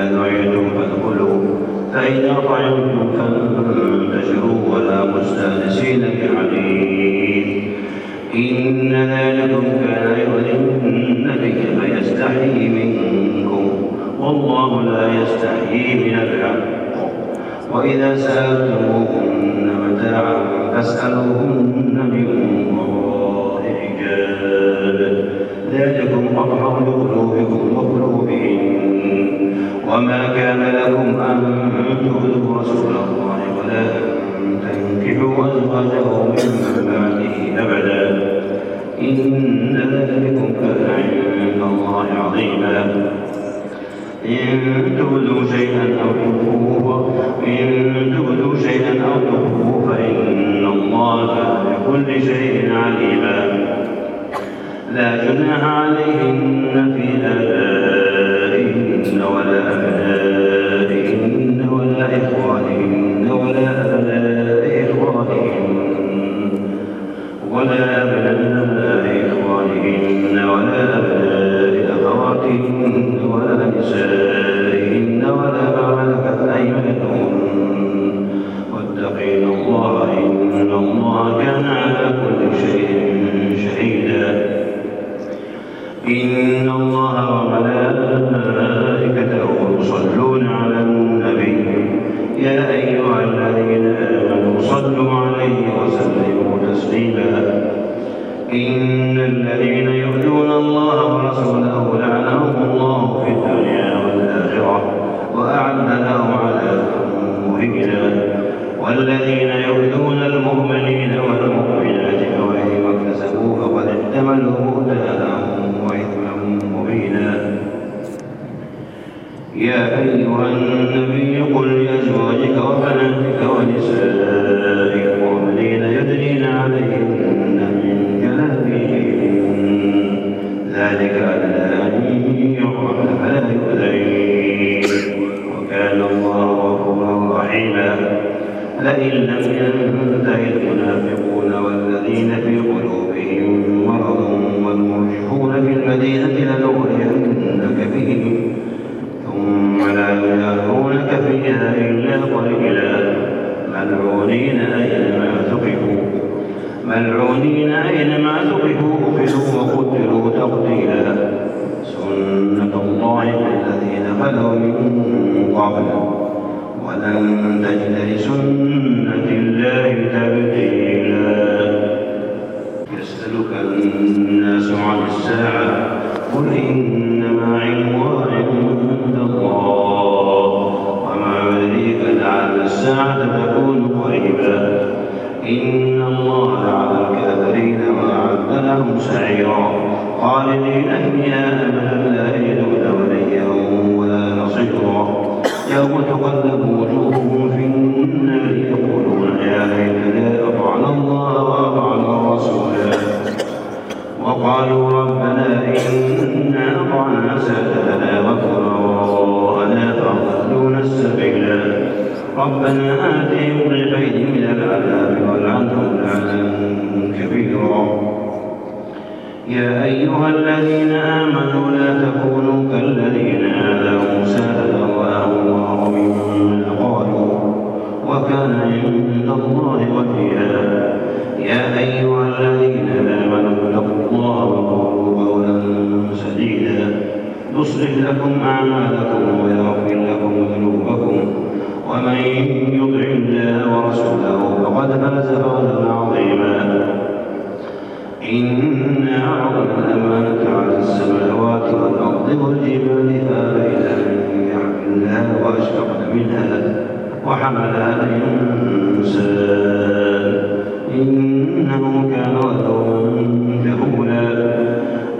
إذا دعيتم فادخلوا فإذا طعمتم فانتشروا ولا مستأنسين بحديث إن ذلكم كان يؤذي النبي فيستحيي منكم والله لا يستحيي من الحق. وإذا سألتموهن متاعا فاسألوهن وما كان لكم أن تؤذوا رسول الله ولا أن تنكحوا أزواجه من بعده أبدا. إن ذلكم كان عند الله عظيما. إن تبدوا شيئا أو تخفوه إن تبدوا شيئا أو تخفوه فإن الله بكل شيء عليما. لا جناح عليهن في آبائهن ولا أبنائهن ولا إخوانهن ولا أبناء يا أيها النبي قل لأزواجك وبناتك ونساء المؤمنين يدنين عليهن من جلابيبهن ذلك أدنى أن يعرف فلا يؤذين. وكان الله غفورا رحيما. لئن لم ينته المنافقون والذين في قلوبهم مرض والمرجفون في المدينة لنغرينك ملعونين أينما ثقفوا أخذوا وقتلوا تقتيلا سنة الله الذين خلوا من قبل. ولن تجد لسنة الله تبديلا. يسألك الناس عن الساعة قل إنما سعيرا. خالدين فيها أبدا لا يجدون وليا ولا نصيرا. يوم تقلب وجوههم في النار يقولون يا ليتنا أطعنا الله وأطعنا رسولا وقالوا ربنا إنا أطعنا سادتنا وكبراءنا فأضلونا السبيلا. ربنا آتهم ضعفين من العذاب والعنهم لعنا كبيرا. يا أيها الذين آمنوا لا تكونوا كالذين آذوا موسى فأغواه الله مما قالوا وكان عند الله وكيلا. وحملها الإنسان إنه كان ظلوما جهولا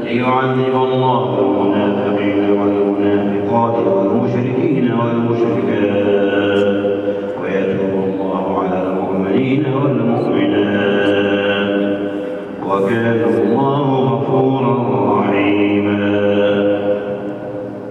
ليعذب الله المنافقين والمنافقات والمشركين والمشركات. ويتوب الله على المؤمنين والمؤمنات. وكان الله غفورا